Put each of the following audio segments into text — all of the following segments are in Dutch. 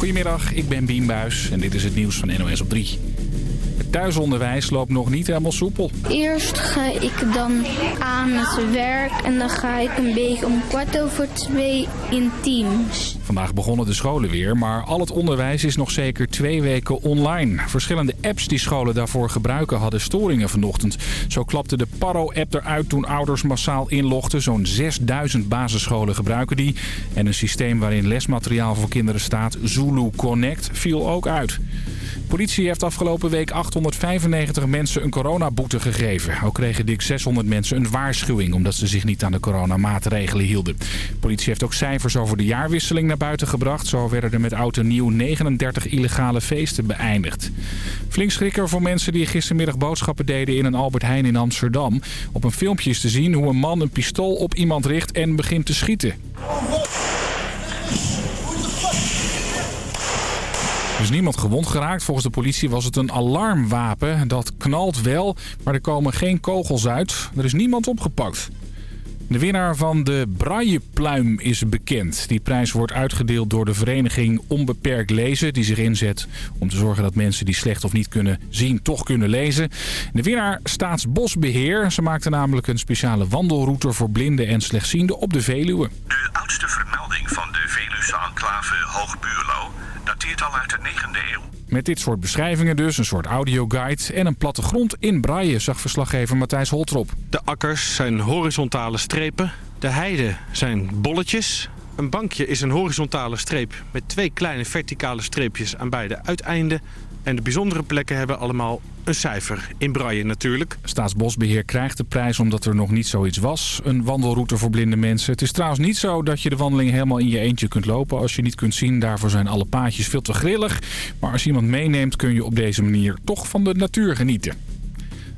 Goedemiddag, ik ben Bien Buis en dit is het nieuws van NOS op 3. Het thuisonderwijs loopt nog niet helemaal soepel. Eerst ga ik dan aan het werk en dan ga ik een beetje om kwart over twee in teams. Vandaag begonnen de scholen weer, maar al het onderwijs is nog zeker twee weken online. Verschillende apps die scholen daarvoor gebruiken hadden storingen vanochtend. Zo klapte de Paro-app eruit toen ouders massaal inlogden. Zo'n 6000 basisscholen gebruiken die. En een systeem waarin lesmateriaal voor kinderen staat, Zulu Connect, viel ook uit. Politie heeft afgelopen week 895 mensen een coronaboete gegeven. Ook kregen dik 600 mensen een waarschuwing omdat ze zich niet aan de coronamaatregelen hielden. Politie heeft ook cijfers over de jaarwisseling buiten gebracht. Zo werden er met oud en nieuw 39 illegale feesten beëindigd. Flink schrikker voor mensen die gistermiddag boodschappen deden in een Albert Heijn in Amsterdam. Op een filmpje is te zien hoe een man een pistool op iemand richt en begint te schieten. Er is niemand gewond geraakt. Volgens de politie was het een alarmwapen. Dat knalt wel, maar er komen geen kogels uit. Er is niemand opgepakt. De winnaar van de Braillepluim is bekend. Die prijs wordt uitgedeeld door de vereniging Onbeperkt Lezen... die zich inzet om te zorgen dat mensen die slecht of niet kunnen zien... toch kunnen lezen. De winnaar Staatsbosbeheer. Ze maakte namelijk een speciale wandelroute voor blinden en slechtzienden op de Veluwe. De oudste vermelding van de Veluwse enclave Hoogbuurlo dateert al uit de 9e eeuw. Met dit soort beschrijvingen dus, een soort audioguide en een plattegrond in braille, zag verslaggever Matthijs Holtrop. De akkers zijn horizontale strepen, de heiden zijn bolletjes. Een bankje is een horizontale streep met twee kleine verticale streepjes aan beide uiteinden. En de bijzondere plekken hebben allemaal een cijfer. In braille natuurlijk. Staatsbosbeheer krijgt de prijs omdat er nog niet zoiets was. Een wandelroute voor blinde mensen. Het is trouwens niet zo dat je de wandeling helemaal in je eentje kunt lopen. Als je niet kunt zien, daarvoor zijn alle paadjes veel te grillig. Maar als iemand meeneemt kun je op deze manier toch van de natuur genieten.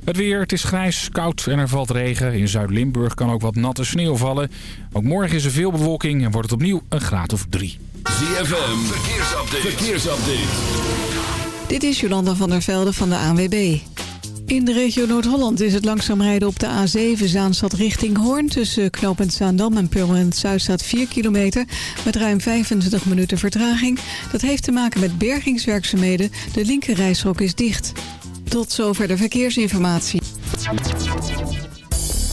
Het weer, het is grijs, koud en er valt regen. In Zuid-Limburg kan ook wat natte sneeuw vallen. Ook morgen is er veel bewolking en wordt het opnieuw een graad of drie. ZFM, verkeersupdate. verkeersupdate. Dit is Jolanda van der Velde van de ANWB. In de regio Noord-Holland is het langzaam rijden op de A7 Zaanstad richting Hoorn... tussen knooppunt Zaandam en Purmerend Zuid staat 4 kilometer... met ruim 25 minuten vertraging. Dat heeft te maken met bergingswerkzaamheden. De linkerrijstrook is dicht. Tot zover de verkeersinformatie.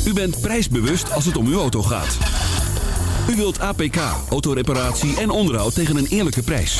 U bent prijsbewust als het om uw auto gaat. U wilt APK, autoreparatie en onderhoud tegen een eerlijke prijs.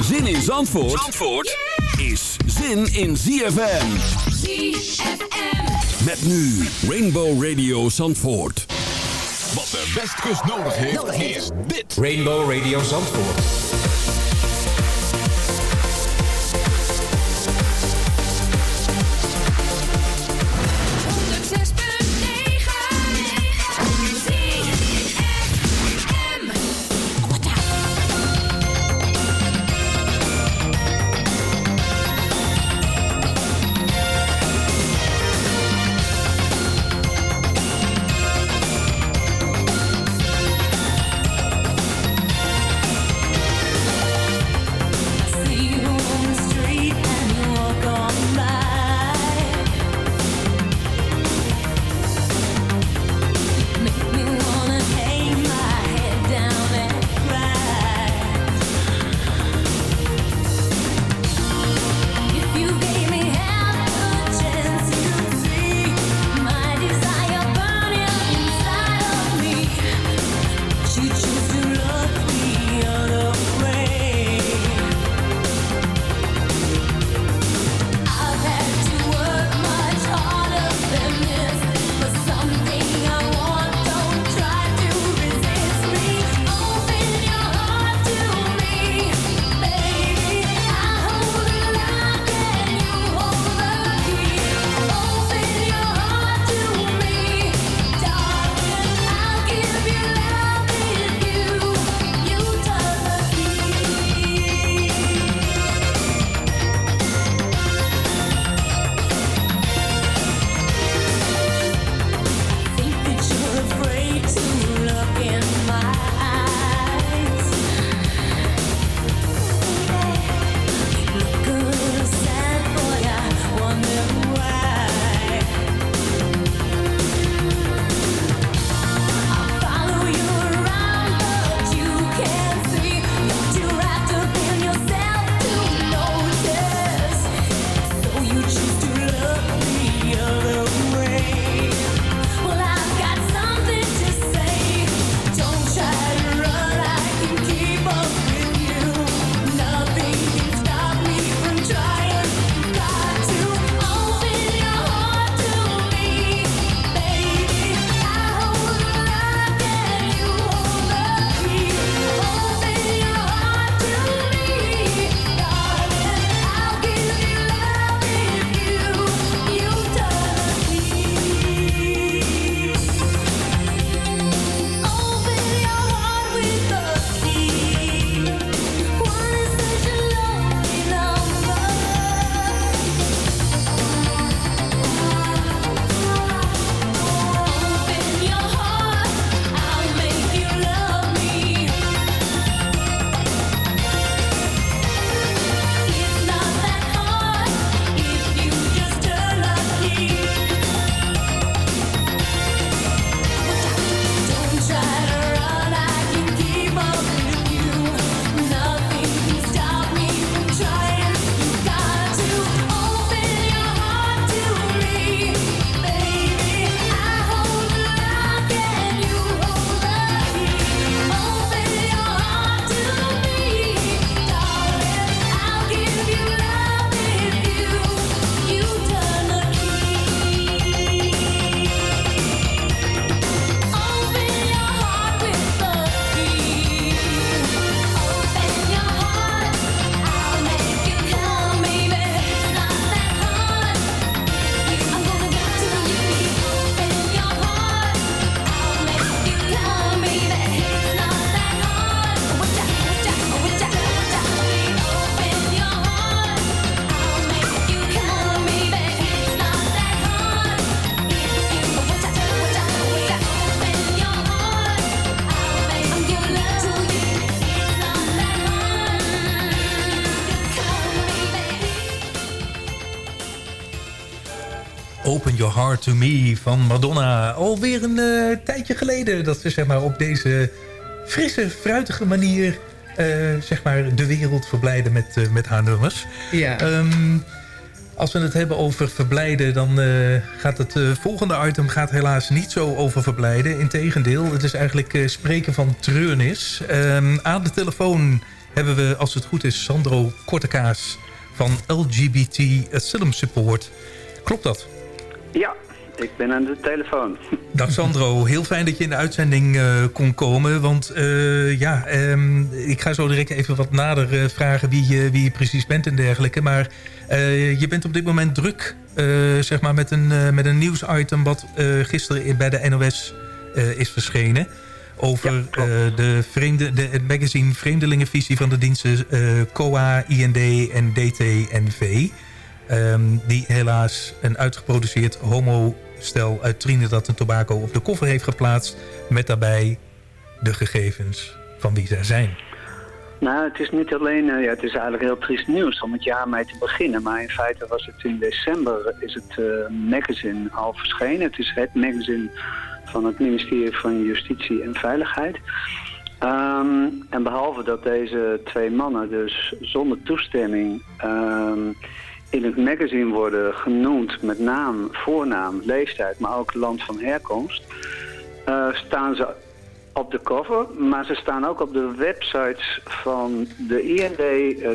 Zin in Zandvoort, Zandvoort is zin in ZFM. ZFM. Met nu Rainbow Radio Zandvoort. Wat de Westkust nodig heeft, is dit. Rainbow Radio Zandvoort. To Me van Madonna. Alweer een uh, tijdje geleden dat ze zeg maar, op deze frisse, fruitige manier... Uh, zeg maar de wereld verblijden met, uh, met haar nummers. Ja. Um, als we het hebben over verblijden, dan uh, gaat het uh, volgende item gaat helaas niet zo over verblijden. Integendeel, het is eigenlijk uh, spreken van treurnis. Um, aan de telefoon hebben we, als het goed is, Sandro Kortekaas van LGBT Asylum Support. Klopt dat? Ja, ik ben aan de telefoon. Dag Sandro, heel fijn dat je in de uitzending uh, kon komen. Want uh, ja, um, ik ga zo direct even wat nader uh, vragen wie je, wie je precies bent en dergelijke. Maar je bent op dit moment druk zeg maar met, een, met een nieuwsitem wat gisteren bij de NOS is verschenen. Over ja, de, vreemde, de, het magazine Vreemdelingenvisie van de diensten COA, IND en DTNV. Um, die helaas een uitgeproduceerd homostel uit Trinidad en Tobago op de koffer heeft geplaatst... met daarbij de gegevens van wie zij zijn. Nou, het is niet alleen, uh, ja, het is eigenlijk heel triest nieuws om het jaar mee te beginnen. Maar in feite was het in december, is het uh, magazine al verschenen. Het is het magazine van het ministerie van Justitie en Veiligheid. Um, en behalve dat deze twee mannen dus zonder toestemming... Um, in het magazine worden genoemd met naam, voornaam, leeftijd, maar ook land van herkomst, uh, staan ze op de cover, maar ze staan ook op de websites van de IND, uh,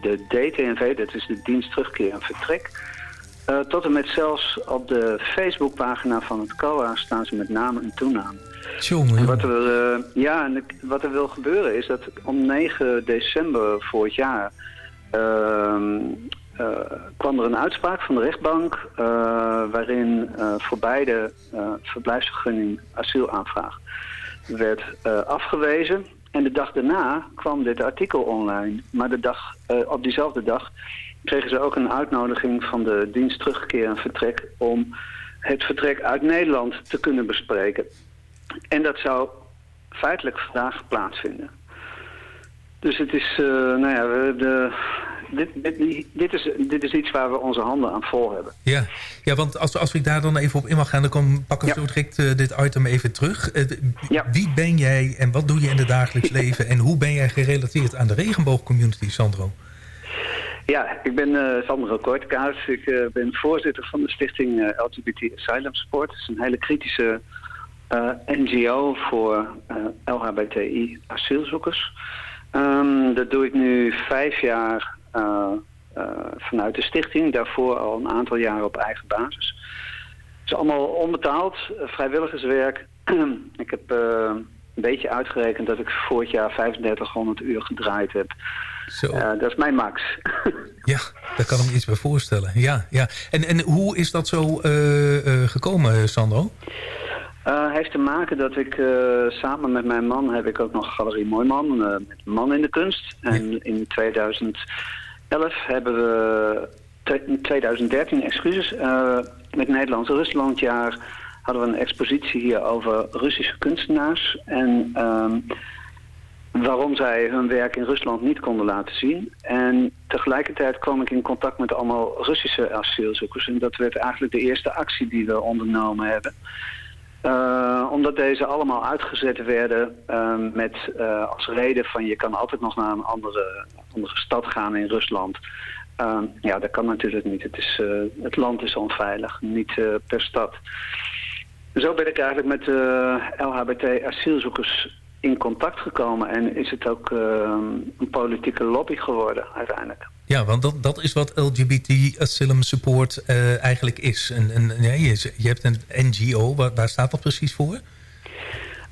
de DTNV, dat is de dienst terugkeer en vertrek. Uh, tot en met zelfs op de Facebookpagina van het COA staan ze met naam en toenaam. Tjonge, en wat er, ja, en wat er wil gebeuren is dat om 9 december vorig jaar ehm, kwam er een uitspraak van de rechtbank uh, waarin uh, voor beide verblijfsvergunning asielaanvraag werd afgewezen. En de dag daarna kwam dit artikel online. Maar de dag, op diezelfde dag kregen ze ook een uitnodiging van de dienst terugkeer en vertrek om het vertrek uit Nederland te kunnen bespreken. En dat zou feitelijk vandaag plaatsvinden. Dus het is, nou ja, de, dit, dit, dit, is, dit is iets waar we onze handen aan vol hebben. Ja, ja want als, als ik daar dan even op in mag gaan... dan kom, pakken we ja. zo direct uh, dit item even terug. Uh, ja. Wie ben jij en wat doe je in het dagelijks leven... en hoe ben jij gerelateerd aan de regenboogcommunity, Sandro? Ja, ik ben uh, Sandro Kortkaas. Ik ben voorzitter van de stichting LGBT Asylum Support. Het is een hele kritische NGO voor LHBTI asielzoekers. Um, dat doe ik nu vijf jaar vanuit de stichting. Daarvoor al een aantal jaren op eigen basis. Het is allemaal onbetaald, uh, vrijwilligerswerk. ik heb een beetje uitgerekend dat ik vorig jaar 3500 uur gedraaid heb. Zo. dat is mijn max. ja, daar kan ik me iets bij voorstellen. Ja, ja. En, en hoe is dat zo gekomen, Sandro? Uh, heeft te maken dat ik uh, samen met mijn man heb ik ook nog Galerie Mooiman, uh, met Man in de Kunst. En in 2011 hebben we, in 2013 excuses, met Nederlands Ruslandjaar hadden we een expositie hier over Russische kunstenaars. En um, waarom zij hun werk in Rusland niet konden laten zien. En tegelijkertijd kwam ik in contact met allemaal Russische asielzoekers. En dat werd eigenlijk de eerste actie die we ondernomen hebben. Uh, omdat deze allemaal uitgezet werden uh, met uh, als reden van je kan altijd nog naar een andere, stad gaan in Rusland. ja, dat kan natuurlijk niet. Het, is, het land is onveilig, niet per stad. Zo ben ik eigenlijk met LHBT asielzoekers in contact gekomen en is het ook een politieke lobby geworden uiteindelijk. Ja, want dat, dat is wat LGBT Asylum Support uh, eigenlijk is. En, ja, je, hebt een NGO, waar, staat dat precies voor?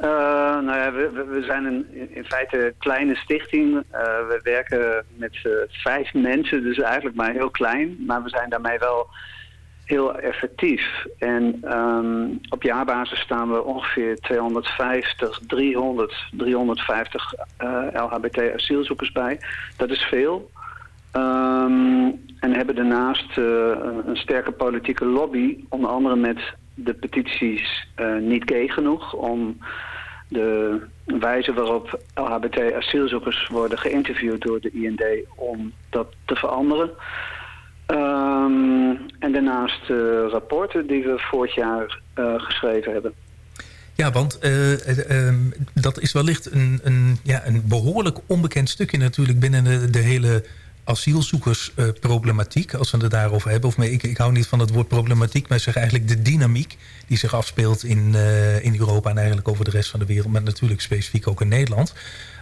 Uh, nou ja, we, we zijn een, in feite een kleine stichting. We werken met vijf mensen, dus eigenlijk maar heel klein. Maar we zijn daarmee wel heel effectief. En um, op jaarbasis staan we ongeveer 250, 300, 350 LHBT asielzoekers bij. Dat is veel. Um, en hebben daarnaast uh, een sterke politieke lobby, onder andere met de petities uh, niet gay genoeg, om de wijze waarop LHBT asielzoekers worden geïnterviewd door de IND om dat te veranderen. Ehm, en daarnaast rapporten die we vorig jaar geschreven hebben. Ja, want uh, dat is wellicht een, een, ja, een behoorlijk onbekend stukje natuurlijk binnen de, de hele asielzoekersproblematiek, als we het daarover hebben. Of ik, ik hou niet van het woord problematiek, maar zeg eigenlijk de dynamiek die zich afspeelt in, uh, in Europa en eigenlijk over de rest van de wereld, maar natuurlijk specifiek ook in Nederland.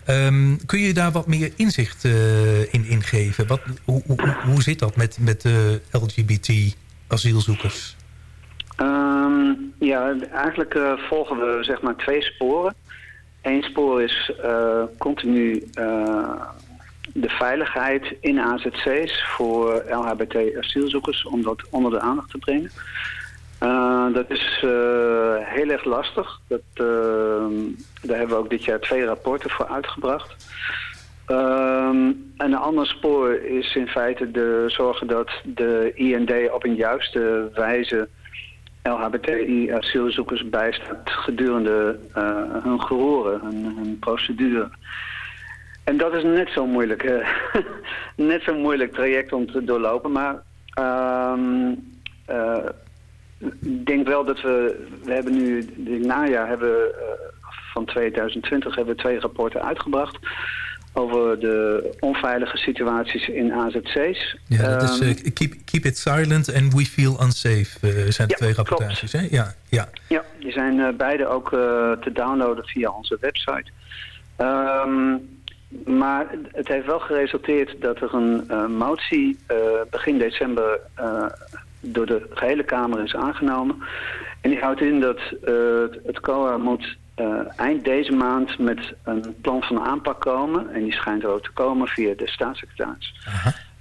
Um, kun je daar wat meer inzicht uh, in, in geven? Wat, hoe, hoe, hoe zit dat met, met de LGBT-asielzoekers? Um, ja, eigenlijk volgen we zeg maar twee sporen. Eén spoor is continu de veiligheid in AZC's voor LHBT-asielzoekers, om dat onder de aandacht te brengen. dat is heel erg lastig. Dat, daar hebben we ook dit jaar twee rapporten voor uitgebracht. En een ander spoor is in feite de zorgen dat de IND op een juiste wijze LHBTI-asielzoekers bijstaat gedurende hun gehoren, hun, hun, procedure. En dat is net zo moeilijk, uh, net zo'n moeilijk traject om te doorlopen. Maar uh, ik denk wel dat we, we hebben nu, dit najaar hebben, van 2020 hebben we twee rapporten uitgebracht over de onveilige situaties in AZC's. Ja, dat is uh, keep, keep It Silent and We Feel Unsafe zijn de twee rapportages. Hè? Ja, ja. ja, die zijn beide ook te downloaden via onze website. Um, maar het heeft wel geresulteerd dat er een motie begin december door de gehele Kamer is aangenomen. En die houdt in dat het COA moet eind deze maand met een plan van aanpak komen. En die schijnt er ook te komen via de staatssecretaris.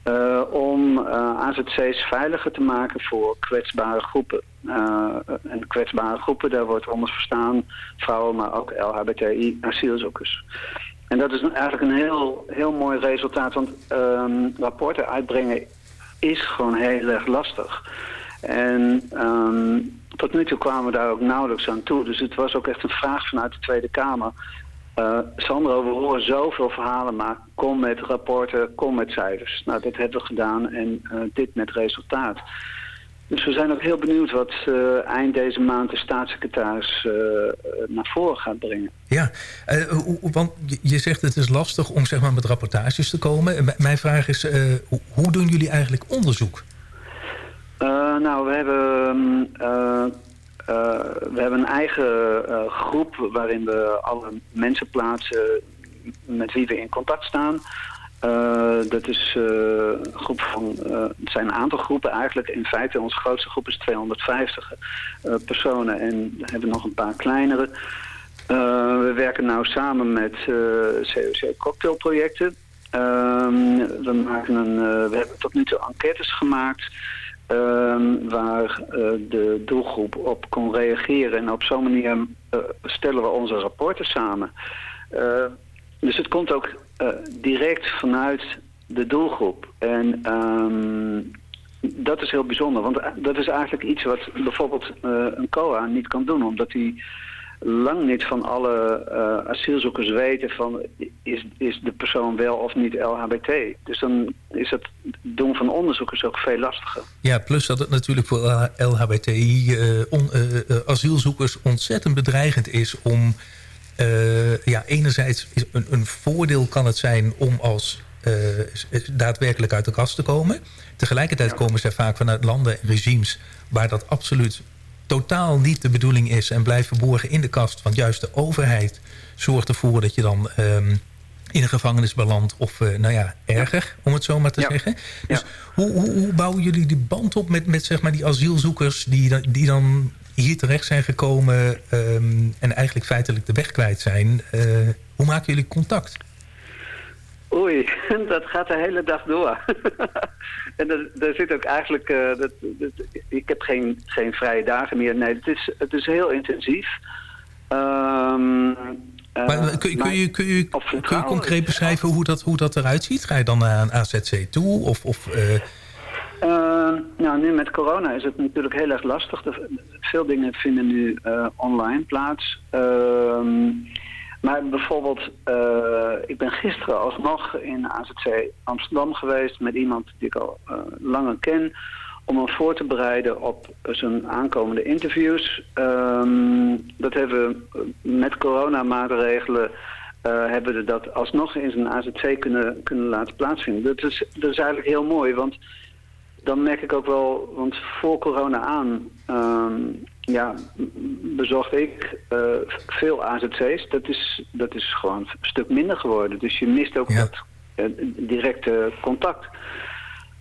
Uh, om uh, AZC's veiliger te maken voor kwetsbare groepen. en kwetsbare groepen, daar wordt onder verstaan vrouwen, maar ook LHBTI asielzoekers. En dat is eigenlijk een heel, heel mooi resultaat, want um, rapporten uitbrengen is gewoon heel erg lastig. En um, tot nu toe kwamen we daar ook nauwelijks aan toe. Dus het was ook echt een vraag vanuit de Tweede Kamer. Uh, Sandro, we horen zoveel verhalen, maar kom met rapporten, kom met cijfers. Nou, dat hebben we gedaan en uh, dit met resultaat. Dus we zijn ook heel benieuwd wat uh, eind deze maand de staatssecretaris naar voren gaat brengen. Ja, want je zegt het is lastig om zeg maar, met rapportages te komen. M mijn vraag is, hoe doen jullie eigenlijk onderzoek? Nou, we hebben, uh, we hebben een eigen groep waarin we alle mensen plaatsen met wie we in contact staan. Dat is een groep van, het zijn een aantal groepen eigenlijk. In feite, onze grootste groep is 250 personen en we hebben nog een paar kleinere. we werken nou samen met COC cocktailprojecten. Ehm, we, maken een, we hebben tot nu toe enquêtes gemaakt Um, waar de doelgroep op kon reageren. En op zo'n manier stellen we onze rapporten samen. Dus het komt ook direct vanuit de doelgroep. En um, dat is heel bijzonder. Want dat is eigenlijk iets wat bijvoorbeeld een COA niet kan doen. Omdat hij lang niet van alle asielzoekers weten van is, is de persoon wel of niet LHBT. Dus dan is het doen van onderzoekers ook veel lastiger. Ja, plus dat het natuurlijk voor LHBTI asielzoekers ontzettend bedreigend is om... ja, enerzijds is een, een voordeel kan het zijn om als daadwerkelijk uit de kast te komen. Tegelijkertijd komen ze vaak vanuit landen en regimes waar dat absoluut totaal niet de bedoeling is... en blijft verborgen in de kast. Want juist de overheid zorgt ervoor dat je dan... Um, in een gevangenis belandt of uh, nou ja, erger, om het zo maar te zeggen. Dus hoe, hoe, hoe, bouwen jullie die band op met, met zeg maar die asielzoekers... die, die dan hier terecht zijn gekomen um, en eigenlijk feitelijk de weg kwijt zijn? Uh, hoe maken jullie contact? Oei, dat gaat de hele dag door. en daar zit ook eigenlijk... Uh, dat, dat, ik heb geen, geen vrije dagen meer. Nee, het is, het is heel intensief. Um, maar kun, kun, je, kun, je, kun je concreet beschrijven hoe dat, hoe dat eruit ziet? Ga je dan naar een AZC toe? Of, of, uh... Uh, nou, nu met corona is het natuurlijk heel erg lastig. Veel dingen vinden nu uh, online plaats. Uh, Maar bijvoorbeeld, uh, ik ben gisteren alsnog in AZC Amsterdam geweest met iemand die ik al uh, langer ken. Om hem voor te bereiden op zijn aankomende interviews. Um, dat hebben we met coronamaatregelen uh, hebben we dat alsnog in zijn AZC kunnen, kunnen laten plaatsvinden. Dat is, dat is eigenlijk heel mooi, want dan merk ik ook wel, want voor corona aan um, ja, bezocht ik uh, veel AZC's. Dat is, dat is gewoon een stuk minder geworden. Dus je mist ook ja. dat uh, directe contact.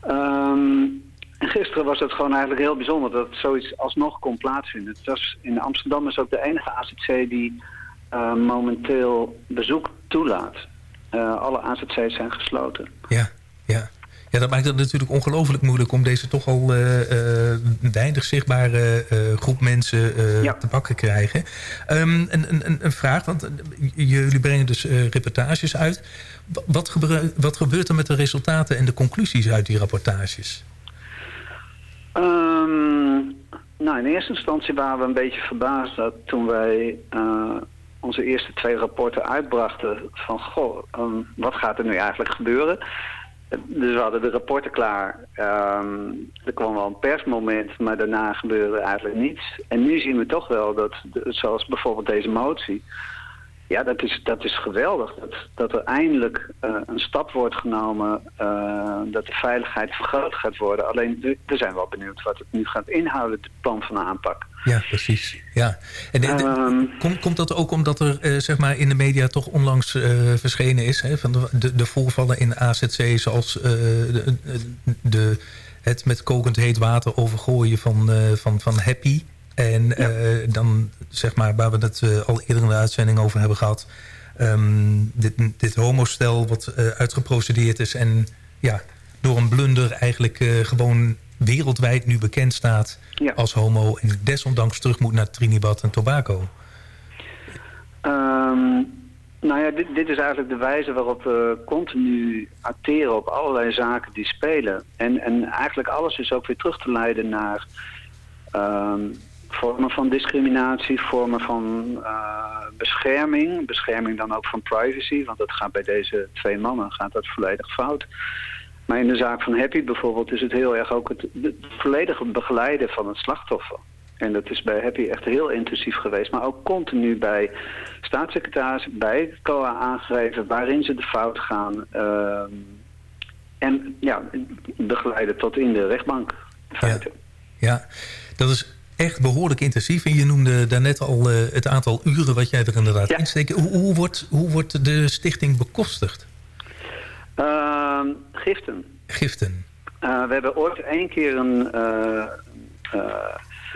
Um, en gisteren was het gewoon eigenlijk heel bijzonder dat zoiets alsnog kon plaatsvinden. Het was, in Amsterdam is ook de enige AZC die uh, momenteel bezoek toelaat. alle AZC's zijn gesloten. Ja, ja. Ja, dat maakt het natuurlijk ongelooflijk moeilijk om deze toch al uh, uh, weinig zichtbare uh, groep mensen ja. te pakken krijgen. Um, een, een, een, vraag, want jullie brengen dus reportages uit. Wat, gebeurt, wat gebeurt er met de resultaten en de conclusies uit die rapportages? Um, nou, in eerste instantie waren we een beetje verbaasd dat toen wij onze eerste twee rapporten uitbrachten van, goh, um, wat gaat er nu eigenlijk gebeuren? Dus we hadden de rapporten klaar. Um, er kwam wel een persmoment, maar daarna gebeurde eigenlijk niets. En nu zien we toch wel dat, zoals bijvoorbeeld deze motie... Ja, dat is, dat is geweldig. Dat, dat er eindelijk uh, een stap wordt genomen, uh, dat de veiligheid vergroot gaat worden. Alleen, we zijn wel benieuwd wat het nu gaat inhouden, het plan van aanpak. Ja, precies. Ja. En, um, komt, komt dat ook omdat er uh, zeg maar in de media toch onlangs verschenen is... Hè, van de, de, de voorvallen in AZC zoals de, de, het met kokend heet water overgooien van, van, van Happy... En ja. uh, dan, zeg maar, waar we het uh, al eerder in de uitzending over hebben gehad... Um, dit, dit homostel wat uh, uitgeprocedeerd is... en ja, door een blunder eigenlijk gewoon wereldwijd nu bekend staat ja. als homo... en desondanks terug moet naar Trinidad en Tobago. Um, nou ja, dit, dit, is eigenlijk de wijze waarop we continu acteren op allerlei zaken die spelen. En, en eigenlijk alles is ook weer terug te leiden naar... Um, vormen van discriminatie, vormen van uh, bescherming. Bescherming dan ook van privacy, want dat gaat bij deze twee mannen gaat dat volledig fout. Maar in de zaak van Happy bijvoorbeeld is het heel erg ook het, volledige begeleiden van het slachtoffer. En dat is bij Happy echt heel intensief geweest. Maar ook continu bij staatssecretaris, bij het COA aangegeven waarin ze de fout gaan. Uh, en ja, begeleiden tot in de rechtbank. Ja. ja, dat is echt behoorlijk intensief. En je noemde daarnet al uh, het aantal uren wat jij er inderdaad ja. insteekt. Hoe, hoe, wordt, hoe wordt de stichting bekostigd? Uh, giften. Giften. Uh, we hebben ooit één keer een uh,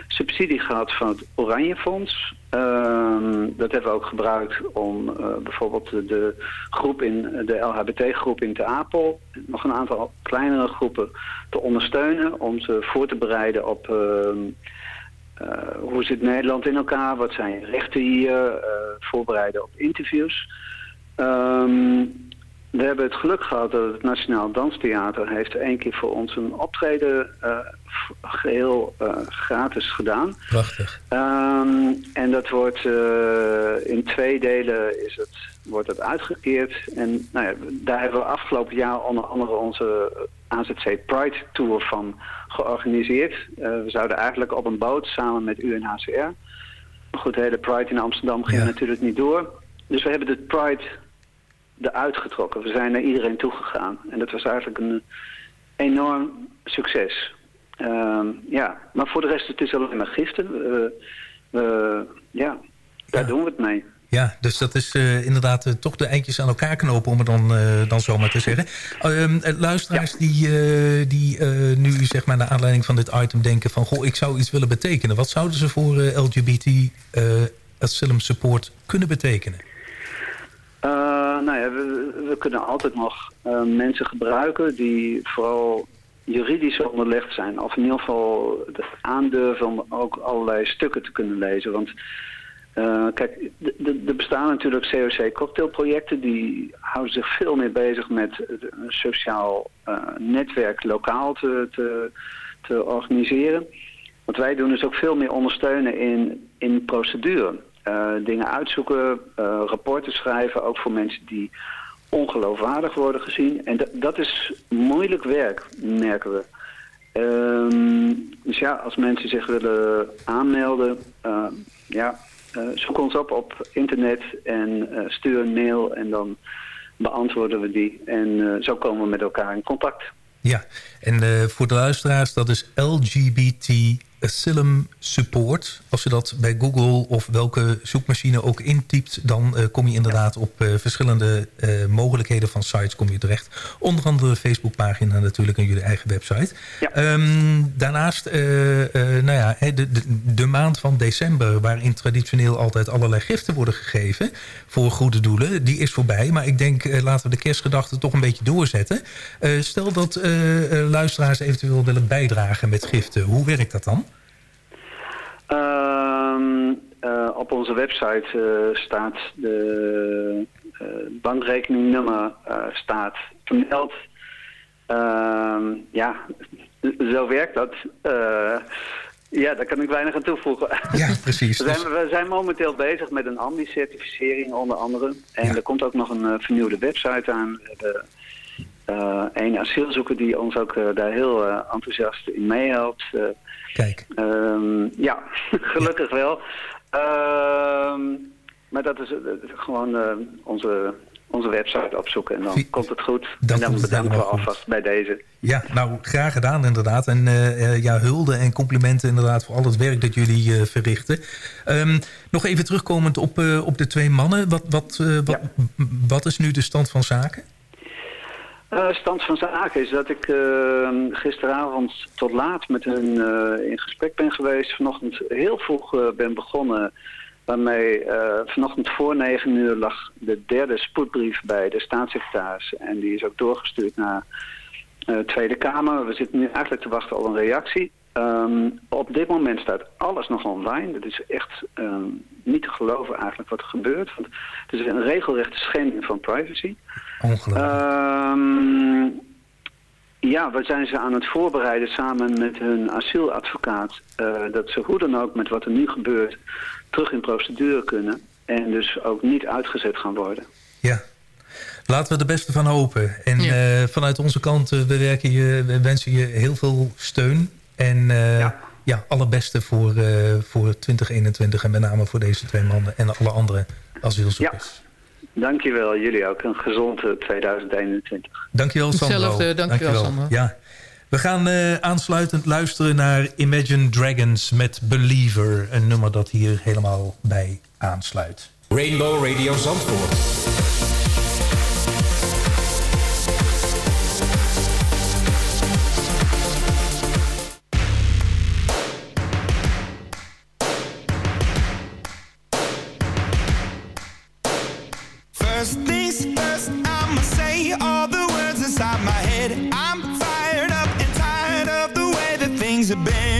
subsidie gehad van het Oranje Fonds. Ehm, dat hebben we ook gebruikt om bijvoorbeeld de, groep in de LHBT-groep in Te Apel, nog een aantal kleinere groepen te ondersteunen, om ze voor te bereiden op ehm, hoe zit Nederland in elkaar? Wat zijn je rechten hier? Uh, voorbereiden op interviews. Um, we hebben het geluk gehad dat het Nationaal Danstheater heeft één keer voor ons een optreden uh, geheel gratis gedaan. Prachtig. Um, en dat wordt in twee delen is het, wordt het uitgekeerd. En nou ja, daar hebben we afgelopen jaar onder andere onze AZC Pride Tour van georganiseerd. Uh, we zouden eigenlijk op een boot samen met UNHCR. Goed, de hele Pride in Amsterdam ging ja. natuurlijk niet door. Dus we hebben de Pride eruit getrokken. We zijn naar iedereen toegegaan. En dat was eigenlijk een enorm succes. Uh, ja, maar voor de rest het is alleen maar giften. Uh, ja, daar ja. doen we het mee. Ja, dus dat is uh, inderdaad uh, toch de eindjes aan elkaar knopen, om het dan, uh, dan zo maar te zeggen. Uh, luisteraars ja. die, die nu zeg maar naar aanleiding van dit item denken van... goh, ik zou iets willen betekenen. Wat zouden ze voor LGBT Asylum Support kunnen betekenen? nou ja, we, we, kunnen altijd nog mensen gebruiken die vooral juridisch onderlegd zijn. Of in ieder geval aandurven om ook allerlei stukken te kunnen lezen. Want... Uh, kijk, er bestaan natuurlijk COC-cocktailprojecten die houden zich veel meer bezig met een sociaal uh, netwerk lokaal te, te, te, organiseren. Wat wij doen is ook veel meer ondersteunen in, in procedure. dingen uitzoeken, rapporten schrijven, ook voor mensen die ongeloofwaardig worden gezien. En dat is moeilijk werk, merken we. Ehm, dus ja, als mensen zich willen aanmelden, ja, zoek ons op op internet en stuur een mail en dan beantwoorden we die. En zo komen we met elkaar in contact. Ja, en voor de luisteraars, dat is LGBT Asylum Support. Als je dat bij Google of welke zoekmachine ook intypt... dan uh, kom je inderdaad op uh, verschillende uh, mogelijkheden van sites kom je terecht. Onder andere de Facebookpagina natuurlijk en jullie eigen website. Ja. Um, daarnaast, nou ja, de, de, de, maand van december... waarin traditioneel altijd allerlei giften worden gegeven... voor goede doelen, die is voorbij. Maar ik denk, laten we de kerstgedachte toch een beetje doorzetten. stel dat luisteraars eventueel willen bijdragen met giften. Hoe werkt dat dan? Uh, uh, op onze website uh, staat de uh, bankrekeningnummer staat vermeld. Ehm, ja, zo werkt dat. ja, daar kan ik weinig aan toevoegen. Ja, precies. we, zijn, we zijn momenteel bezig met een AMBI-certificering onder andere. En ja. er komt ook nog een vernieuwde website aan. We hebben uh, een asielzoeker die ons ook uh, daar heel enthousiast in meehelpt. Kijk. Um, ja, gelukkig ja. wel. Ehm, maar dat is gewoon onze, onze website opzoeken en dan v komt het goed. Dat en dan bedanken we alvast bij deze. Ja, nou graag gedaan inderdaad. En ja, hulde en complimenten inderdaad voor al het werk dat jullie verrichten. Um, nog even terugkomend op, op de twee mannen. Wat, wat, wat, ja. wat is nu de stand van zaken? Uh, stand van zaken is dat ik uh, gisteravond tot laat met hun uh, in gesprek ben geweest. Vanochtend heel vroeg ben begonnen. Waarmee vanochtend voor negen uur lag de derde spoedbrief bij de staatssecretaris. En die is ook doorgestuurd naar de Tweede Kamer. We zitten nu eigenlijk te wachten op een reactie. Um, op dit moment staat alles nog online. Dat is echt um, niet te geloven eigenlijk wat er gebeurt. Want het is een regelrechte schending van privacy. Ongelooflijk. Um, ja, we zijn ze aan het voorbereiden samen met hun asieladvocaat. Uh, dat ze hoe dan ook met wat er nu gebeurt terug in procedure kunnen. En dus ook niet uitgezet gaan worden. Ja, Laten we er beste van hopen. En ja. uh, vanuit onze kant, uh, we, werken je, we wensen je heel veel steun. En uh, ja. ja, allerbeste voor, voor 2021 en met name voor deze twee mannen en alle andere asielzoekers. Ja. Dankjewel, jullie ook. Een gezonde 2021. Dankjewel, Sandro. Hetzelfde, dankjewel, dankjewel. Sandro. Ja. We gaan uh, aansluitend luisteren naar Imagine Dragons met Believer. Een nummer dat hier helemaal bij aansluit. Rainbow Radio Zandvoort. inside my head. I'm fired up and tired of the way that things have been.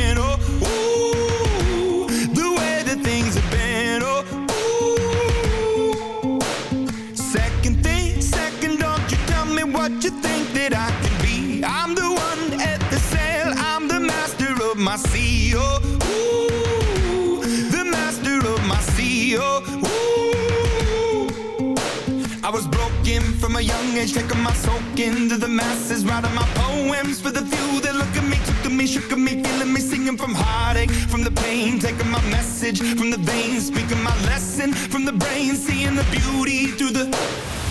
young age, taking my soak into the masses, writing my poems for the few that look at me, took at me, shook at me, feeling me, singing from heartache, from the pain, taking my message from the veins, speaking my lesson from the brain, seeing the beauty through the...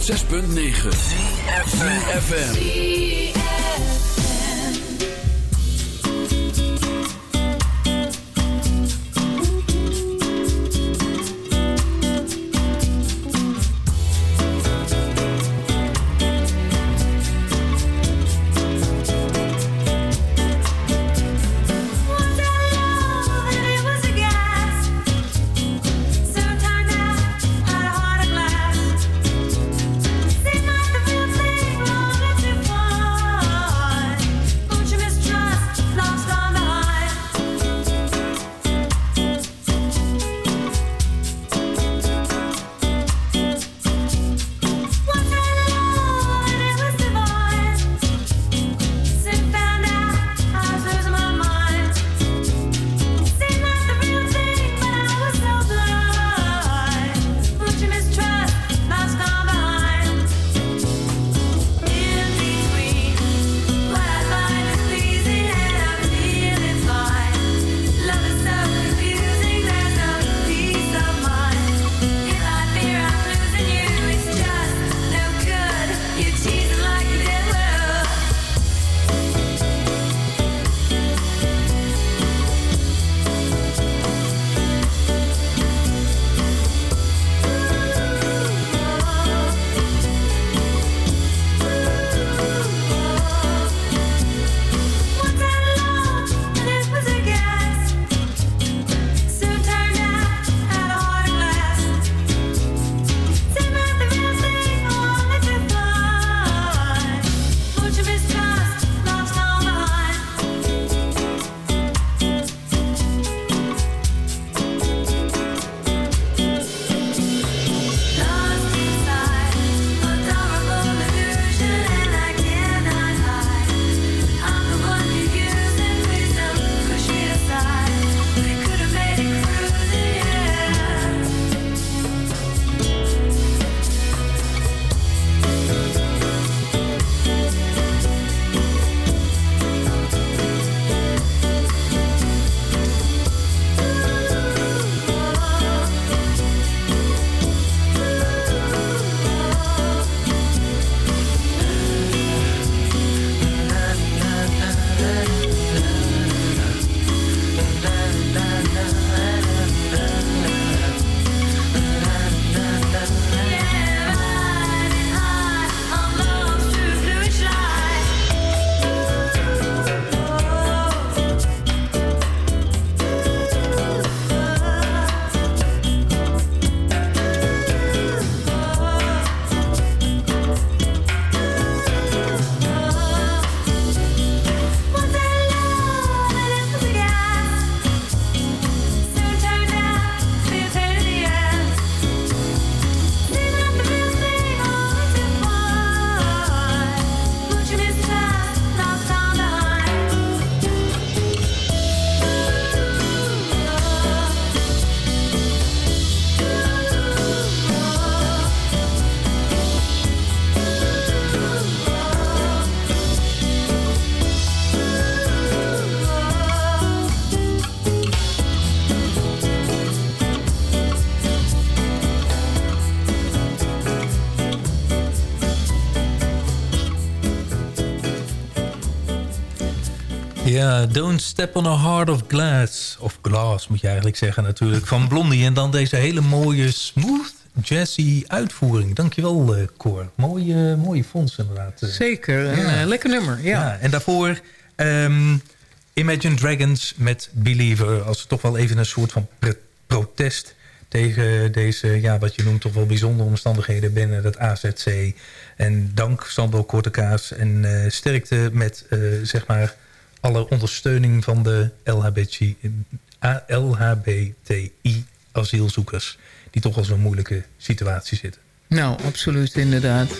106.9 FM. Don't Step on a Heart of Glass. Of Glass moet je eigenlijk zeggen natuurlijk. Van Blondie. En dan deze hele mooie, smooth, jazzy uitvoering. Dankjewel, uh, Cor. Mooie, mooie fonds inderdaad. Zeker, een lekker nummer. Ja. ja en daarvoor um, Imagine Dragons met Believer. Als toch wel even een soort van protest tegen deze, ja, wat je noemt toch wel bijzondere omstandigheden binnen het AZC. En dank Sandro Kortekaas en uh, sterkte met, uh, zeg maar, alle ondersteuning van de LHBTI, LHBTI asielzoekers. Die toch al zo'n moeilijke situatie zitten. Nou, absoluut inderdaad.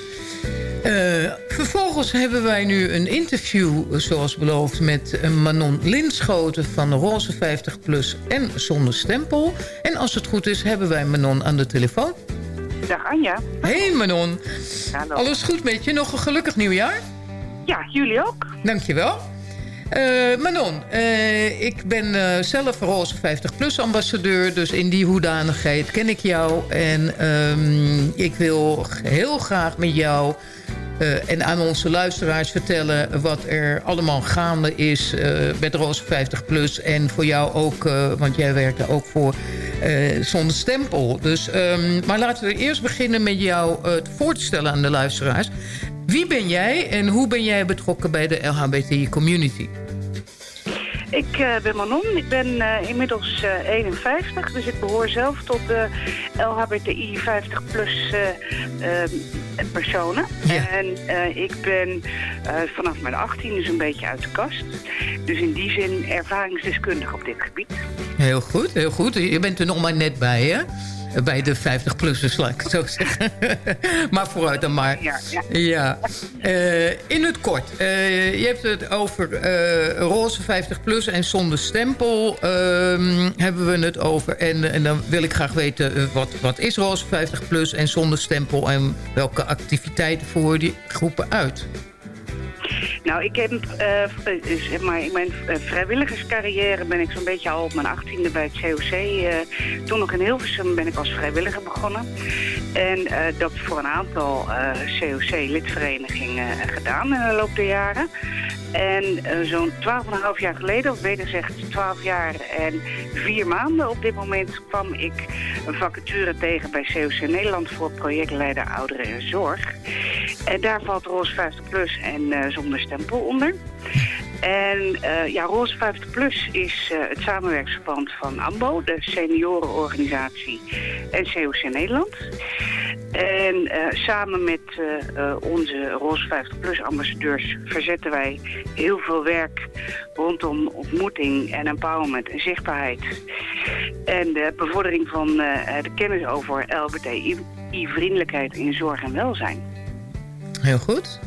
Uh, vervolgens hebben wij nu een interview, zoals beloofd... met Manon Linschoten van de Roze 50 Plus en Zonder Stempel. En als het goed is, hebben wij Manon aan de telefoon. Dag Anja. Hey Manon. Hallo. Alles goed met je? Nog een gelukkig nieuwjaar? Ja, jullie ook. Dankjewel. Uh, Manon, uh, ik ben uh, zelf Roze 50 Plus ambassadeur. Dus in die hoedanigheid ken ik jou. En um, ik wil heel graag met jou en aan onze luisteraars vertellen... wat er allemaal gaande is met Roze 50 Plus. En voor jou ook, want jij werkt er ook voor zonder stempel. Dus, um, maar laten we eerst beginnen met jou voor te stellen aan de luisteraars. Wie ben jij en hoe ben jij betrokken bij de LHBTI-community? Ik uh, ben Manon, ik ben uh, inmiddels uh, 51, dus ik behoor zelf tot de LHBTI 50 plus personen. En ik ben vanaf mijn 18 dus een beetje uit de kast. Dus in die zin ervaringsdeskundig op dit gebied. Heel goed, heel goed. Je bent er nog maar net bij, hè? Bij de 50-plussers, laat ik het zo zeggen. maar vooruit dan maar. Ja. ja. ja. Uh, in het kort. Uh, je hebt het over uh, roze 50-plus en zonder stempel ehm, hebben we het over. En, en dan wil ik graag weten, wat, wat is roze 50-plus en zonder stempel... en welke activiteiten voeren die groepen uit? Nou, ik heb, uh, zeg maar, in mijn eh, vrijwilligerscarrière ben ik zo'n beetje al op mijn achttiende bij het COC. Uh, toen nog in Hilversum ben ik als vrijwilliger begonnen. En dat voor een aantal COC-lidverenigingen gedaan in de loop der jaren. En uh, zo'n 12,5 jaar geleden, of beter gezegd 12 jaar en 4 maanden op dit moment... kwam ik een vacature tegen bij COC Nederland voor projectleider ouderen en zorg. En daar valt Roos 50 Plus en uh, Zonder Stempel onder. En uh, ja, Roze 50 Plus is uh, het samenwerksverband van AMBO, de seniorenorganisatie en COC Nederland. En uh, samen met onze Roze 50 Plus ambassadeurs verzetten wij heel veel werk rondom ontmoeting en empowerment en zichtbaarheid. En de bevordering van de kennis over LBTI-vriendelijkheid in zorg en welzijn. Heel goed.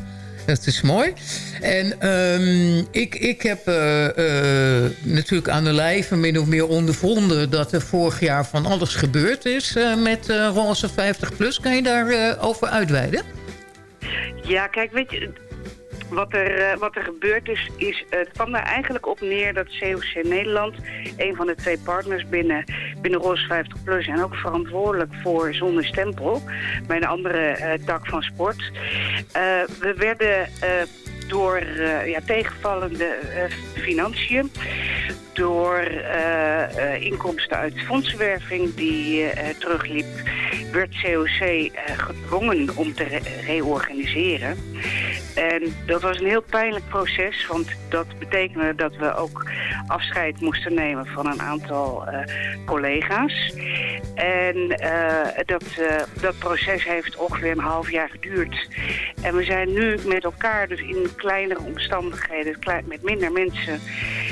Dat is mooi. En um, ik, ik heb uh, uh, natuurlijk aan de lijve min of meer ondervonden... dat er vorig jaar van alles gebeurd is uh, met Roze 50 Plus. Kan je daarover over uitweiden? Ja, kijk, weet je, wat er, uh, wat er gebeurd is, is het kwam er eigenlijk op neer dat COC Nederland, een van de twee partners binnen, binnen ROS 50 Plus en ook verantwoordelijk voor Zonder Stempel, bij andere uh, tak van sport. Uh, we werden door ja, tegenvallende financiën, door inkomsten uit fondsenwerving die terugliep, werd COC gedwongen om te re reorganiseren. En dat was een heel pijnlijk proces, want dat betekende dat we ook afscheid moesten nemen van een aantal collega's. En dat, dat proces heeft ongeveer een half jaar geduurd. En we zijn nu met elkaar, dus in kleinere omstandigheden, met minder mensen,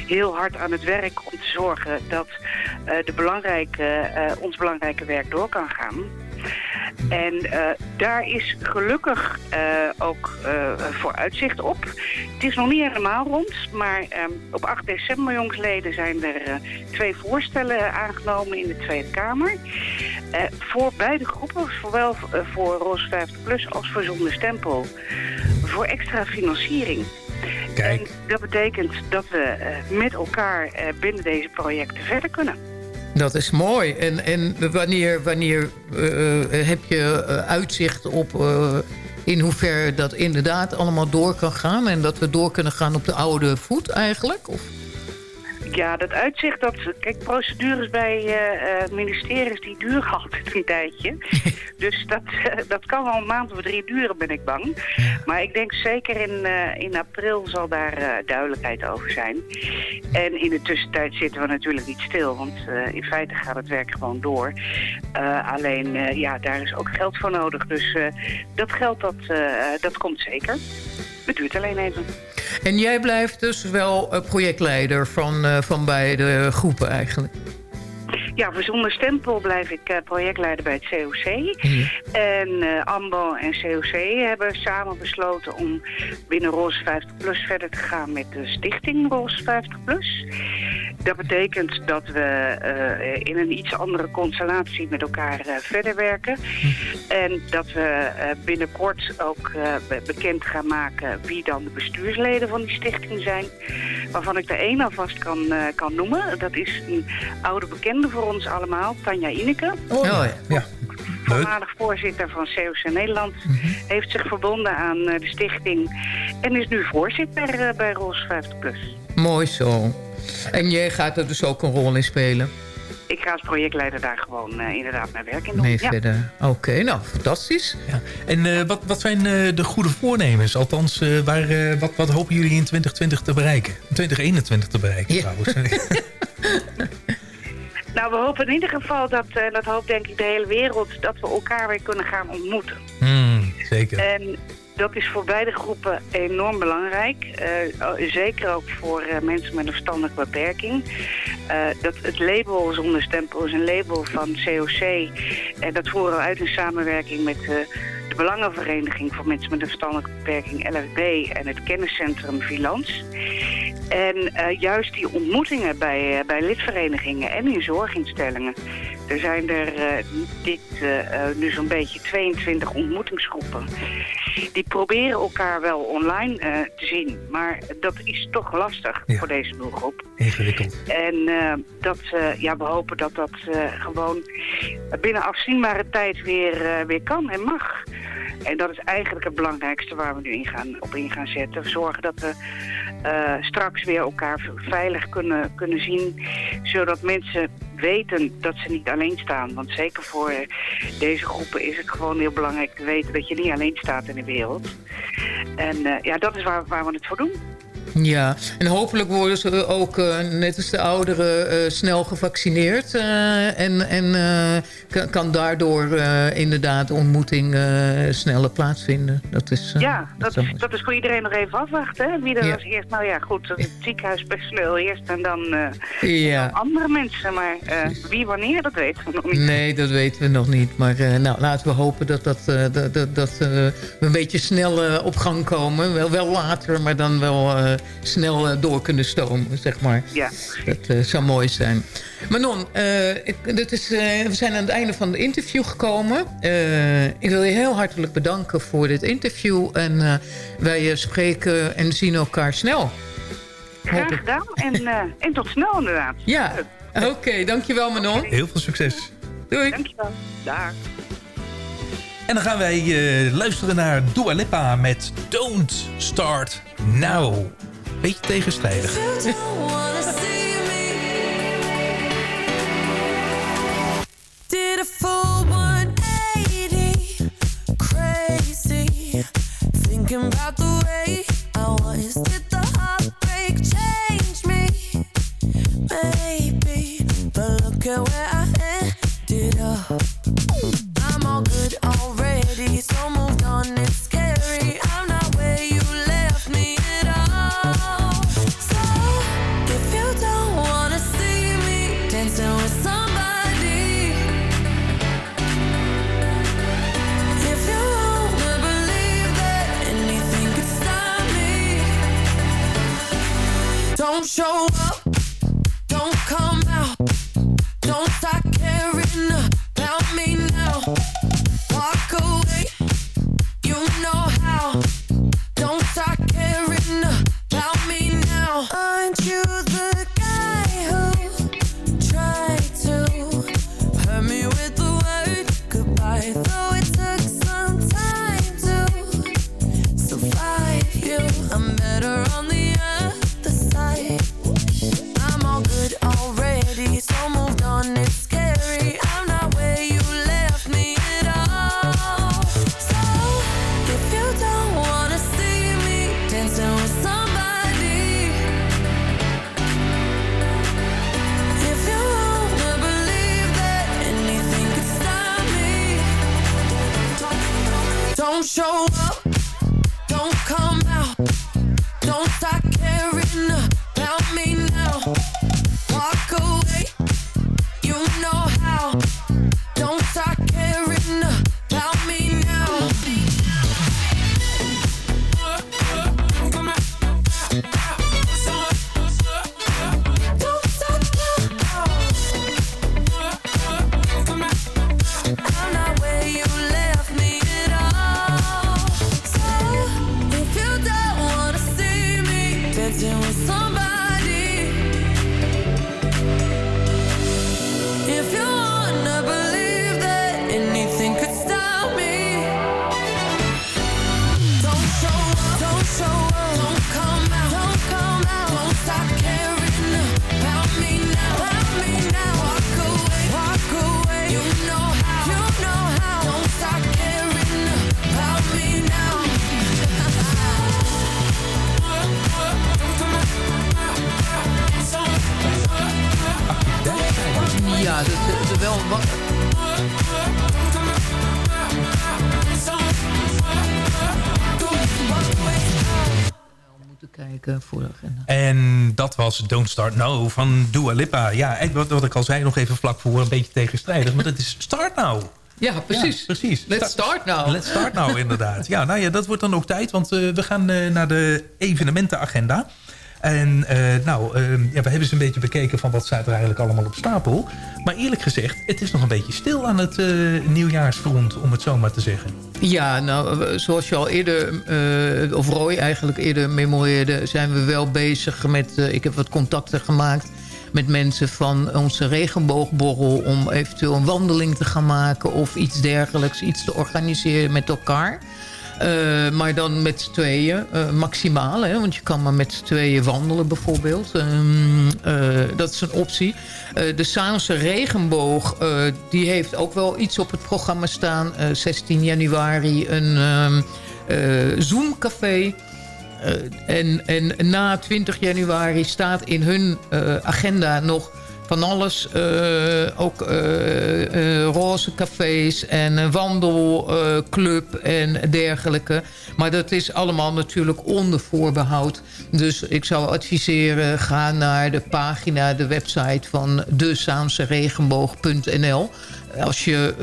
heel hard aan het werk om te zorgen dat de belangrijke, ons belangrijke werk door kan gaan. En uh, daar is gelukkig ook uh, vooruitzicht op. Het is nog niet helemaal rond, maar um, op 8 december, jongsleden, zijn er twee voorstellen aangenomen in de Tweede Kamer. voor beide groepen, zowel voor ROS 50 Plus als voor Zonder Stempel, voor extra financiering. Kijk. En dat betekent dat we met elkaar binnen deze projecten verder kunnen. Dat is mooi. En, en wanneer, wanneer uh, heb je uitzicht op in hoeverre dat inderdaad allemaal door kan gaan... en dat we door kunnen gaan op de oude voet eigenlijk? Of? Ja, dat uitzicht, dat, kijk, procedures bij uh, ministeries die duren altijd een tijdje. dus dat, uh, dat kan wel een maand of drie duren, ben ik bang. Maar ik denk zeker in, in april zal daar duidelijkheid over zijn. En in de tussentijd zitten we natuurlijk niet stil, want in feite gaat het werk gewoon door. alleen, ja, daar is ook geld voor nodig. Dus dat geld, dat, dat komt zeker. Het duurt alleen even. En jij blijft dus wel projectleider van, uh, van beide groepen eigenlijk? Ja, voor Zonder Stempel blijf ik uh, projectleider bij het COC. Ja. En uh, AMBO en COC hebben samen besloten om binnen Roos 50 Plus verder te gaan met de stichting Roos 50 Plus. Dat betekent dat we uh, in een iets andere constellatie met elkaar uh, verder werken. En dat we uh, binnenkort ook bekend gaan maken wie dan de bestuursleden van die stichting zijn. Waarvan ik er één alvast kan, kan noemen. Dat is een oude bekende voor ons allemaal, Tanja Ineke. Oh, ja. ja. Voormalig voorzitter van COC Nederland. Mm -hmm. Heeft zich verbonden aan de stichting. En is nu voorzitter bij ROS 50 Plus. Mooi zo. En jij gaat er dus ook een rol in spelen? Ik ga als projectleider daar gewoon uh, inderdaad mijn werk in doen. Nee, ja. verder. Oké, okay, nou, fantastisch. Ja. En uh, wat, wat zijn uh, de goede voornemens? Althans, waar, wat, wat hopen jullie in 2020 te bereiken? 2021 te bereiken, ja. trouwens. nou, we hopen in ieder geval dat, dat hoopt denk ik de hele wereld... dat we elkaar weer kunnen gaan ontmoeten. Hmm, zeker. En dat is voor beide groepen enorm belangrijk. Uh, zeker ook voor uh, mensen met een verstandelijke beperking. Uh, dat het label zonder stempel is een label van COC. En dat voeren we uit in samenwerking met de Belangenvereniging voor Mensen met een Verstandelijke Beperking, LFB, en het kenniscentrum Vilans. En juist die ontmoetingen bij, bij lidverenigingen en in zorginstellingen. Er zijn er dit, nu zo'n beetje 22 ontmoetingsgroepen. Die proberen elkaar wel online uh, te zien. Maar dat is toch lastig ja. voor deze doelgroep. Ingewikkeld. En uh, dat, uh, ja, we hopen dat dat gewoon binnen afzienbare tijd weer, weer kan en mag. En dat is eigenlijk het belangrijkste waar we nu in gaan, op in gaan zetten. Zorgen dat we uh, straks weer elkaar veilig kunnen, kunnen zien. Zodat mensen weten dat ze niet alleen staan. Want zeker voor deze groepen is het gewoon heel belangrijk te weten dat je niet alleen staat in de wereld. En uh, ja, dat is waar, waar we het voor doen. Ja, en hopelijk worden ze ook, uh, net als de ouderen, uh, snel gevaccineerd. Uh, en en kan, kan, daardoor inderdaad de ontmoeting sneller plaatsvinden. Dat is, ja, dat, dat, is, dat is voor iedereen nog even afwachten. Hè? Wie er ja. als eerst, nou ja, goed, het ziekenhuispersoneel eerst en dan, ja. en dan andere mensen. Maar wie wanneer, dat weten we nog niet. Nee, dat weten we nog niet. Maar nou, laten we hopen dat, dat, dat, dat, dat we een beetje snel op gang komen. Wel, wel later, maar dan wel snel uh, door kunnen stomen, zeg maar. Ja. Dat uh, zou mooi zijn. Manon, uh, ik, dit is, we zijn aan het einde van het interview gekomen. ik wil je heel hartelijk bedanken voor dit interview. En wij spreken en zien elkaar snel. Graag gedaan. En, en tot snel inderdaad. Ja, oké. Okay, dankjewel Manon. Heel veel succes. Doei. Dankjewel. Daar. En dan gaan wij luisteren naar Dua Lipa met Don't Start Now. Beetje tegenstrijdig. Did a full 180 Crazy Thinking about the way I was Did the heartbreak change me? Maybe But look at where I ended up voor de agenda. En dat was Don't Start Now van Dua Lipa. Ja, wat, wat ik al zei, nog even vlak voor, een beetje tegenstrijdig. Maar dat is Start Now. Ja, precies. Ja, precies. Let's start now. Let's start now, inderdaad. Ja, nou ja, dat wordt dan ook tijd, want eh, we gaan eh, naar de evenementenagenda. En eh, nou, eh, ja, we hebben eens een beetje bekeken van wat staat er eigenlijk allemaal op stapel. Maar eerlijk gezegd, het is nog een beetje stil aan het eh, nieuwjaarsfront, om het zo maar te zeggen. Ja, nou, eh, zoals je al eerder, of Roy eigenlijk eerder memoreerde... zijn we wel bezig met... ik heb wat contacten gemaakt met mensen van onze regenboogborrel... om eventueel een wandeling te gaan maken of iets dergelijks. Iets te organiseren met elkaar. Eh, maar dan met z'n tweeën, eh, maximaal. Hè, want je kan maar met z'n tweeën wandelen bijvoorbeeld. Ehm, eh, dat is een optie. De Saanse regenboog, die heeft ook wel iets op het programma staan. Eh, 16 januari een ehm eh, Zoom-café. En, en na 20 januari staat in hun agenda nog van alles. eh, ook eh, eh, roze cafés en wandelclub en dergelijke. Maar dat is allemaal natuurlijk onder voorbehoud. Dus ik zou adviseren, ga naar de pagina, de website van dezaamseregenboog.nl. Als je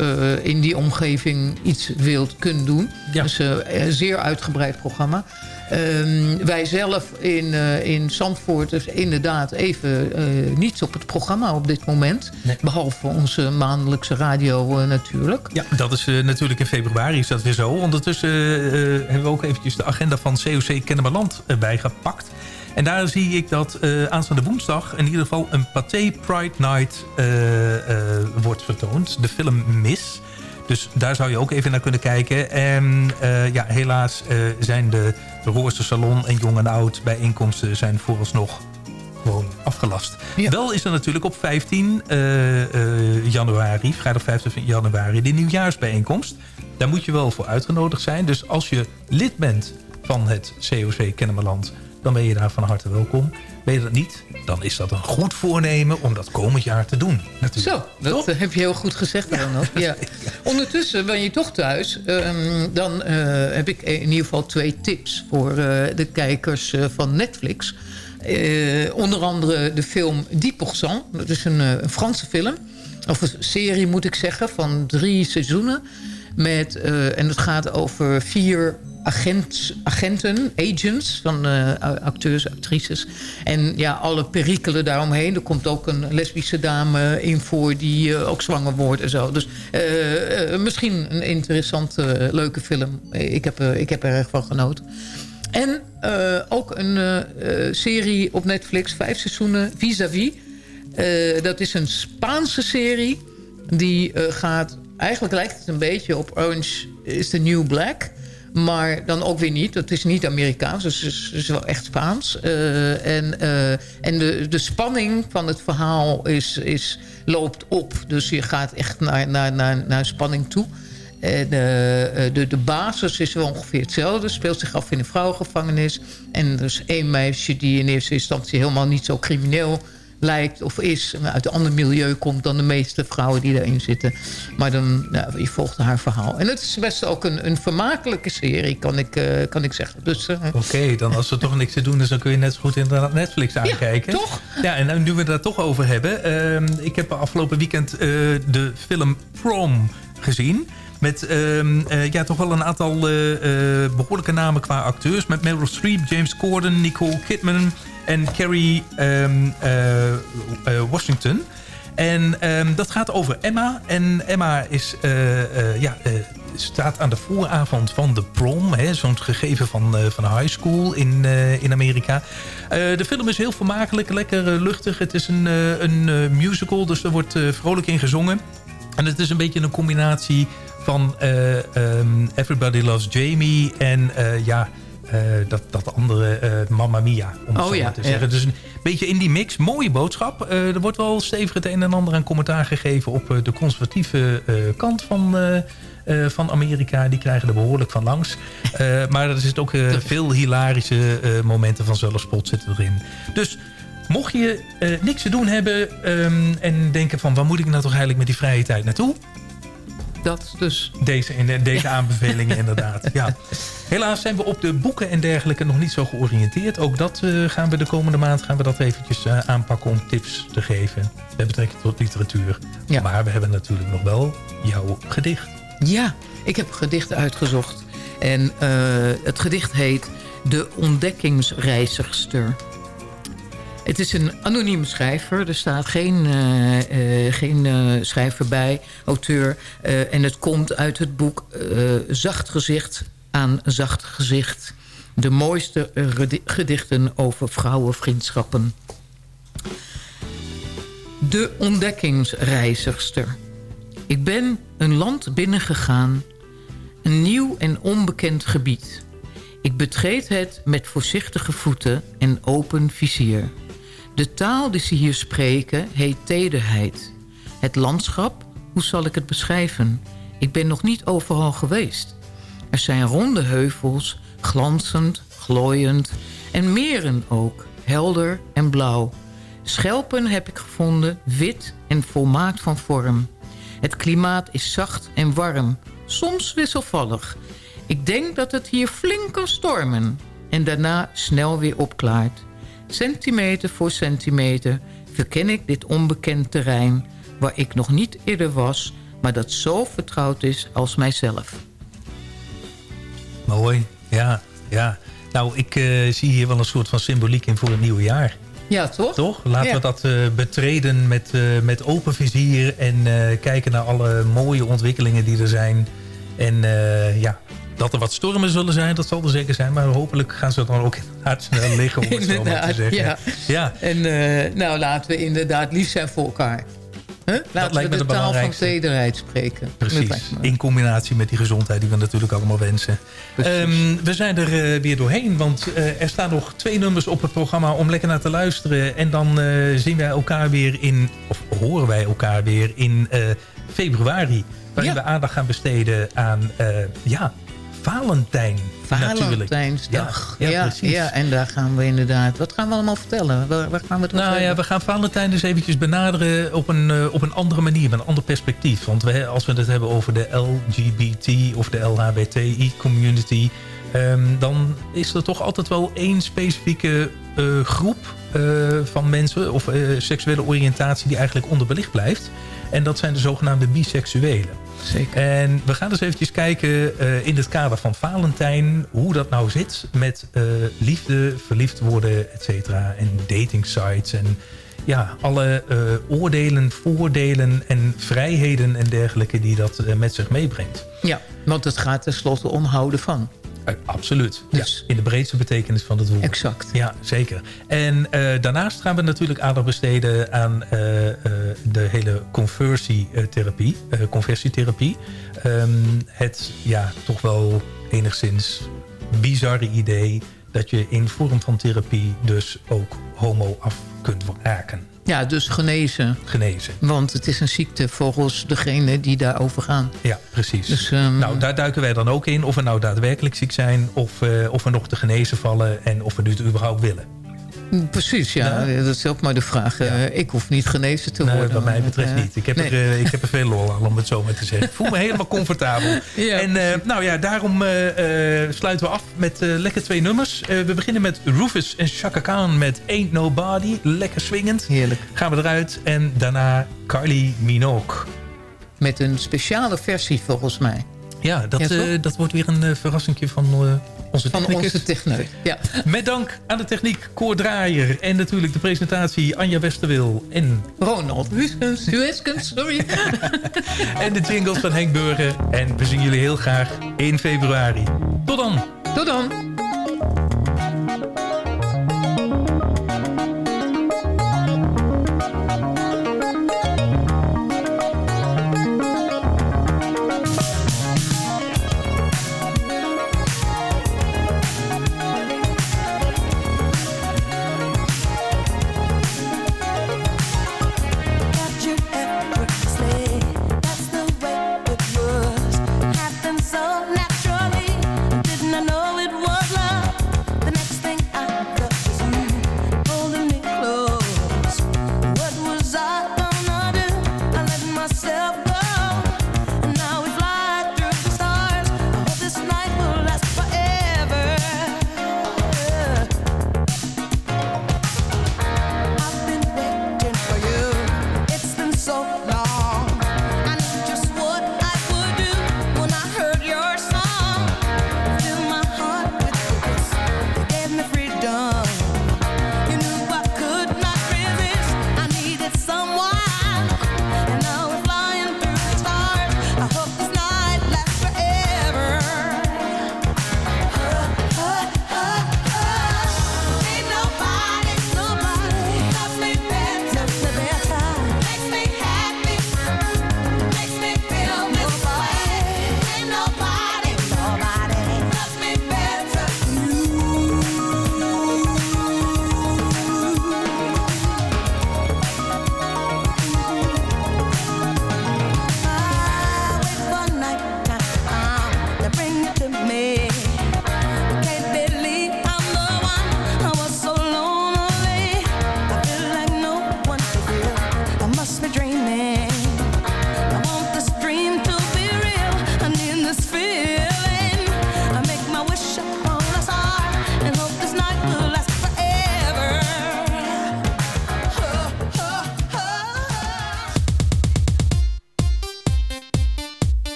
in die omgeving iets wilt kunnen doen. Ja. Dus een zeer uitgebreid programma. Ehm, wij zelf in, eh, in Zandvoort dus inderdaad even eh, niets op het programma op dit moment. Behalve onze maandelijkse radio eh, natuurlijk. Ja, dat is natuurlijk in februari is dat weer zo. Ondertussen hebben we ook eventjes de agenda van COC Kennemerland uh, bijgepakt. En daar zie ik dat aanstaande woensdag in ieder geval een Pathé Pride Night wordt vertoond. De film Miss. Dus daar zou je ook even naar kunnen kijken. En eh, ja, helaas eh, zijn de Roorse Salon en Jong en Oud bijeenkomsten zijn vooralsnog gewoon afgelast. Wel is er natuurlijk op 15 eh, eh, januari, vrijdag 15 januari, de nieuwjaarsbijeenkomst. Daar moet je wel voor uitgenodigd zijn. Dus als je lid bent van het COC Kennemerland, dan ben je daar van harte welkom. Ben je dat niet, dan is dat een goed voornemen om dat komend jaar te doen. Natuurlijk. Zo, dat eh, heb je heel goed gezegd, Ronald. Ja. Ondertussen ben je toch thuis. Ehm, dan eh, heb ik in ieder geval twee tips voor eh, de kijkers van Netflix. Onder andere de film Die Pourcent. Dat is een, een Franse film. Of een serie moet ik zeggen, van drie seizoenen. Met, en het gaat over vier agent, agenten, agents van eh, acteurs, actrices. En ja, alle perikelen daaromheen. Er komt ook een lesbische dame in voor die eh, ook zwanger wordt en zo. Dus eh, misschien een interessante, leuke film. Ik heb, ik heb er erg van genoten. En ook een serie op Netflix, vijf seizoenen, Vis-à-vis. Eh, dat is een Spaanse serie. Die gaat... Eigenlijk lijkt het een beetje op Orange is the New Black. Maar dan ook weer niet. Het is niet Amerikaans, dus het is, het wel echt Spaans. Eh, en eh, en de, de spanning van het verhaal is, is, loopt op. Dus je gaat echt naar, naar, naar, naar spanning toe. En eh, de, de basis is wel ongeveer hetzelfde. Speelt zich af in een vrouwengevangenis. En er is één meisje die in eerste instantie helemaal niet zo crimineel lijkt of is. Uit een ander milieu komt dan de meeste vrouwen die daarin zitten. Maar dan, nou, je volgt haar verhaal. En het is best ook een, een vermakelijke serie, kan ik, eh, kan ik zeggen. Dus, eh, Oké, dan als er toch niks te doen is... dan kun je net zo goed inderdaad Netflix aankijken. toch? Ja, en nu we het daar toch over hebben... ehm, ik heb afgelopen weekend eh, de film Prom gezien... Met ehm, eh, ja, toch wel een aantal eh, eh, behoorlijke namen qua acteurs. Met Meryl Streep, James Corden, Nicole Kidman en Kerry ehm, eh, eh, Washington. En ehm, dat gaat over Emma. En Emma is, ja, staat aan de vooravond van de prom. Zo'n gegeven van, eh, van high school in, in Amerika. De film is heel vermakelijk, lekker luchtig. Het is een, een musical, dus er wordt vrolijk in gezongen. En het is een beetje een combinatie van eh, ehm, Everybody Loves Jamie en eh, ja, eh, dat, dat andere Mamma Mia, om het Oh zo ja, te ja. zeggen. Dus een beetje in die mix. Mooie boodschap. Er wordt wel stevig het een en ander aan commentaar gegeven op de conservatieve kant van... van Amerika, die krijgen er behoorlijk van langs. Maar er zitten ook veel hilarische momenten van zelfspot zitten erin. Dus mocht je eh, niks te doen hebben ehm, en denken van... waar moet ik nou toch eigenlijk met die vrije tijd naartoe? Dat dus. Deze, deze aanbevelingen inderdaad. Ja. Helaas zijn we op de boeken en dergelijke nog niet zo georiënteerd. Ook dat eh, gaan we de komende maand gaan we dat eventjes eh, aanpakken om tips te geven. Met betrekking tot literatuur. Maar we hebben natuurlijk nog wel jouw gedicht. Ja, ik heb een gedicht uitgezocht. En het gedicht heet De Ontdekkingsreizigster. Het is een anonieme schrijver. Er staat geen, eh, eh, geen eh, schrijver bij, auteur. En het komt uit het boek Zacht gezicht aan zacht gezicht. De mooiste gedi- gedichten over vrouwenvriendschappen. De ontdekkingsreizigster. Ik ben een land binnengegaan, een nieuw en onbekend gebied. Ik betreed het met voorzichtige voeten en open vizier. De taal die ze hier spreken heet tederheid. Het landschap, hoe zal ik het beschrijven? Ik ben nog niet overal geweest. Er zijn ronde heuvels, glanzend, glooiend... en meren ook, helder en blauw. Schelpen heb ik gevonden, wit en volmaakt van vorm. Het klimaat is zacht en warm, soms wisselvallig. Ik denk dat het hier flink kan stormen en daarna snel weer opklaart. Centimeter voor centimeter verken ik dit onbekend terrein... waar ik nog niet eerder was, maar dat zo vertrouwd is als mijzelf. Mooi, ja, ja. Nou, ik eh, zie hier wel een soort van symboliek in voor het nieuwe jaar. Ja, toch? Toch? Laten Ja. we dat eh, betreden met, eh, met open vizier... en kijken naar alle mooie ontwikkelingen die er zijn. En ja, dat er wat stormen zullen zijn, dat zal er zeker zijn. Maar hopelijk gaan ze dan ook inderdaad snel liggen, om het zo maar te zeggen. ja. ja. En eh, nou, laten we inderdaad lief zijn voor elkaar. Huh? Laten lijkt we de de taal van tederheid spreken. Dat Precies, in combinatie met die gezondheid die we natuurlijk allemaal wensen. Ehm, we zijn er eh, weer doorheen, want eh, er staan nog twee nummers op het programma om lekker naar te luisteren. En dan zien wij elkaar weer in, of horen wij elkaar weer in februari. Waarin we aandacht gaan besteden aan, ja, Valentijn. Valentijnsdag. Ja, Ja, ja, ja, precies. en daar gaan we inderdaad... Wat gaan we allemaal vertellen? Waar, waar gaan we het over Nou ja, we gaan Valentijn dus eventjes benaderen op een, eh, op een andere manier, met een ander perspectief. Want we, als we het hebben over de LGBT of de LHBTI community... ehm, dan is er toch altijd wel één specifieke eh, groep eh, van mensen... of eh, seksuele oriëntatie die eigenlijk onderbelicht blijft. En dat zijn de zogenaamde biseksuelen. Zeker. En we gaan dus eventjes kijken in het kader van Valentijn... hoe dat nou zit met liefde, verliefd worden, et cetera. En dating sites en ja, alle oordelen, voordelen en vrijheden en dergelijke... die dat met zich meebrengt. Ja, want het gaat tenslotte om houden van. Eh, absoluut. Ja, in de breedste betekenis van het woord. Exact. Ja, zeker. En eh, daarnaast gaan we natuurlijk aandacht besteden aan eh, de hele conversietherapie, conversietherapie. Ehm, het ja, toch wel enigszins bizarre idee dat je in vorm van therapie dus ook homo af kunt raken. Ja, dus genezen. Genezen. Want het is een ziekte volgens degene die daarover gaan. Ja, precies. Dus, ehm, nou, daar duiken wij dan ook in. Of we nou daadwerkelijk ziek zijn. Of, eh, of we nog te genezen vallen. En of we dit überhaupt willen. Precies, ja. Dat is ook maar de vraag. Eh, ik hoef niet genezen te Nee, worden. wat mij betreft Eh, niet. Ik heb, nee. er, eh, ik heb er veel lol aan, om het zo maar te zeggen. Ik voel me helemaal comfortabel. en nou ja, daarom sluiten we af met lekker twee nummers. We beginnen met Rufus en Chaka Khan met Ain't Nobody. Lekker swingend. Heerlijk. Gaan we eruit. En daarna Carly Minogue. Met een speciale versie volgens mij. Ja, dat, Ja, dat wordt weer een verrassingje van, Onze van technicus. onze techneut. Ja. Met dank aan de techniek Koor Draaier. En natuurlijk de presentatie Anja Westerwil. En Ronald Huskens. Huskens, sorry. en de jingles van Henk Burger. En we zien jullie heel graag in februari. Tot dan. Tot dan.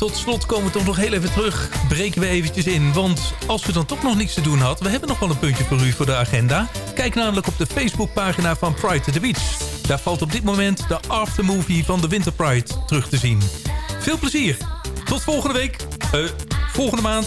Tot slot komen we toch nog heel even terug. Breken we eventjes in. Want als we dan toch nog niks te doen had... we hebben nog wel een puntje voor u voor de agenda. Kijk namelijk op de Facebookpagina van Pride to the Beach. Daar valt op dit moment de aftermovie van de Winter Pride terug te zien. Veel plezier. Tot volgende week. Eh, volgende maand.